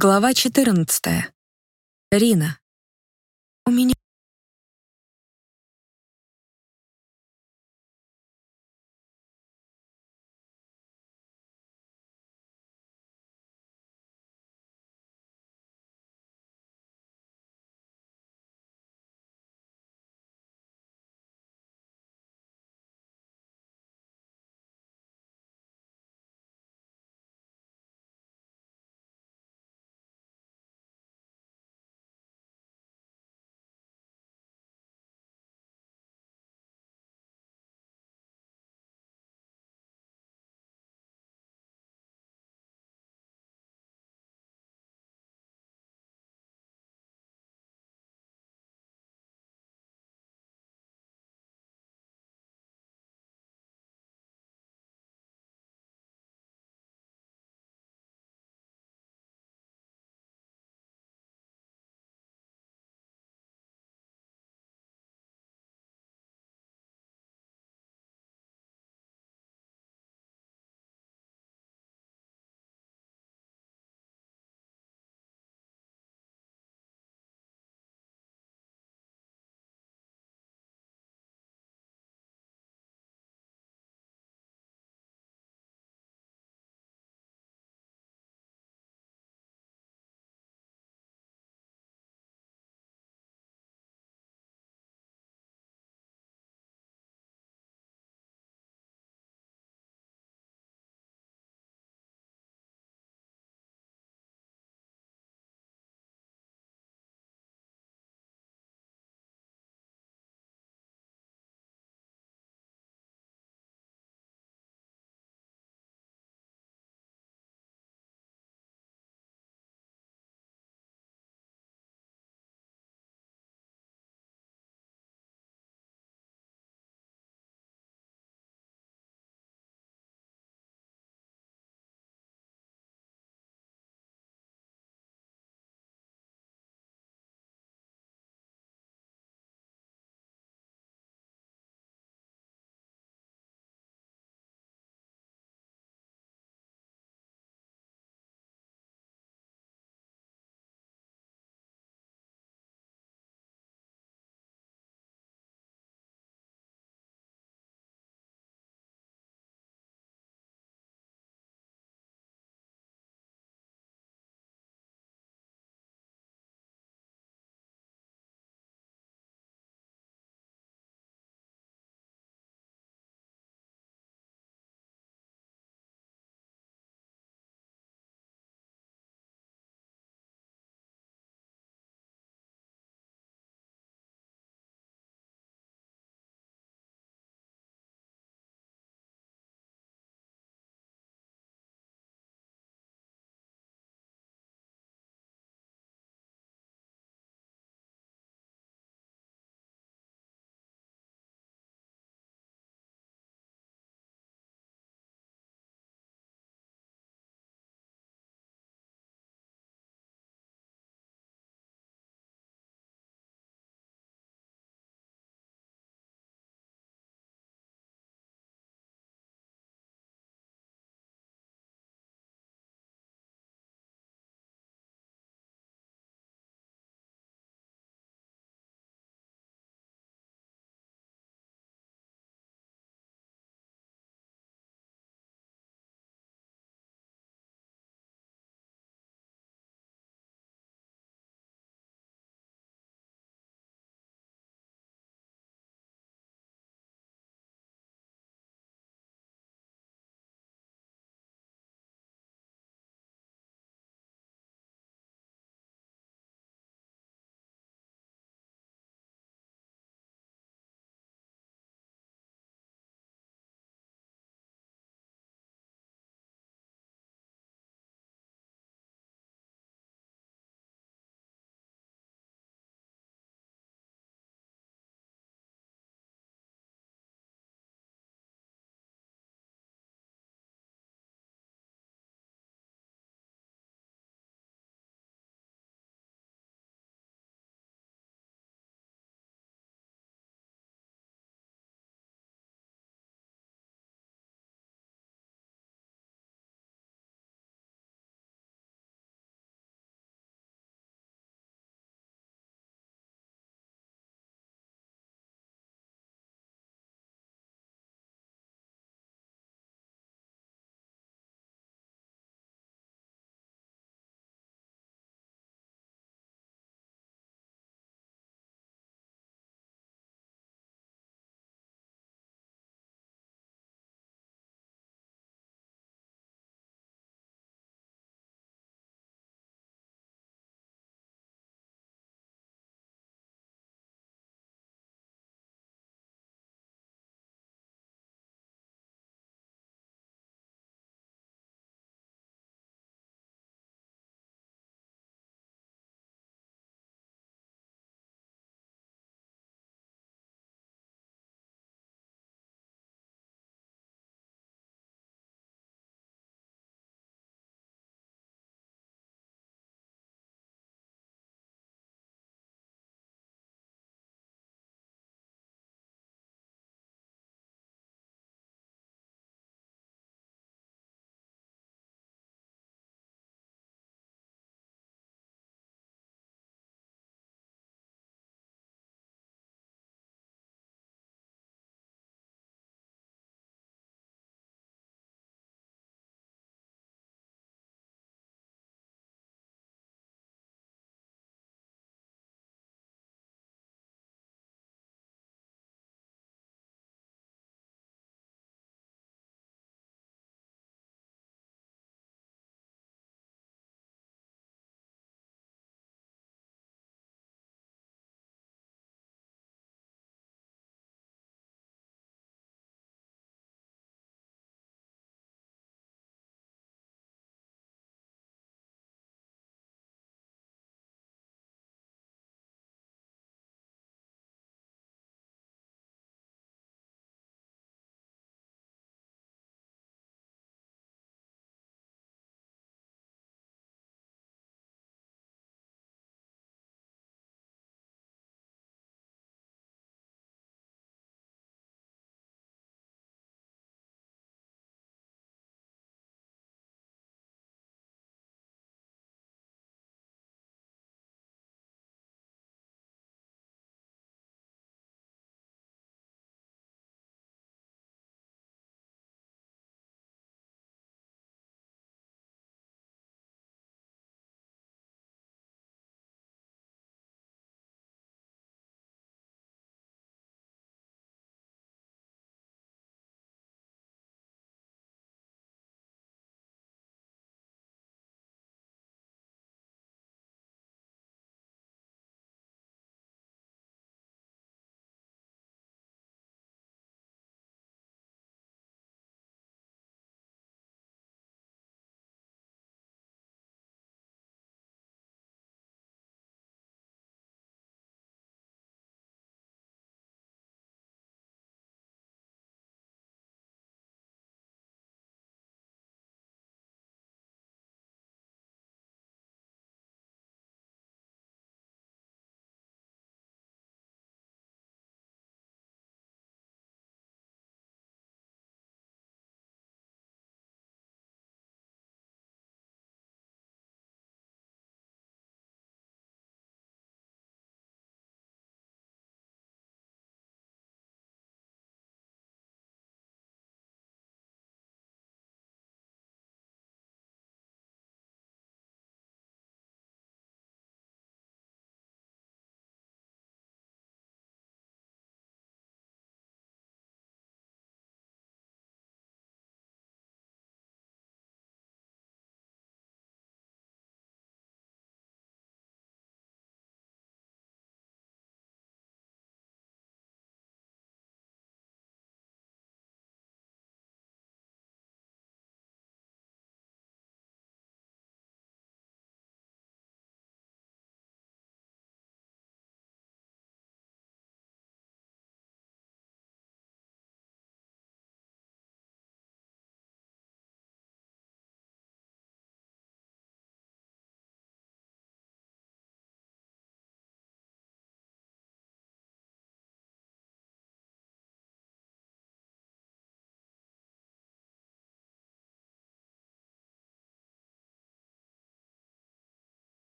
Глава 14. Рина. У меня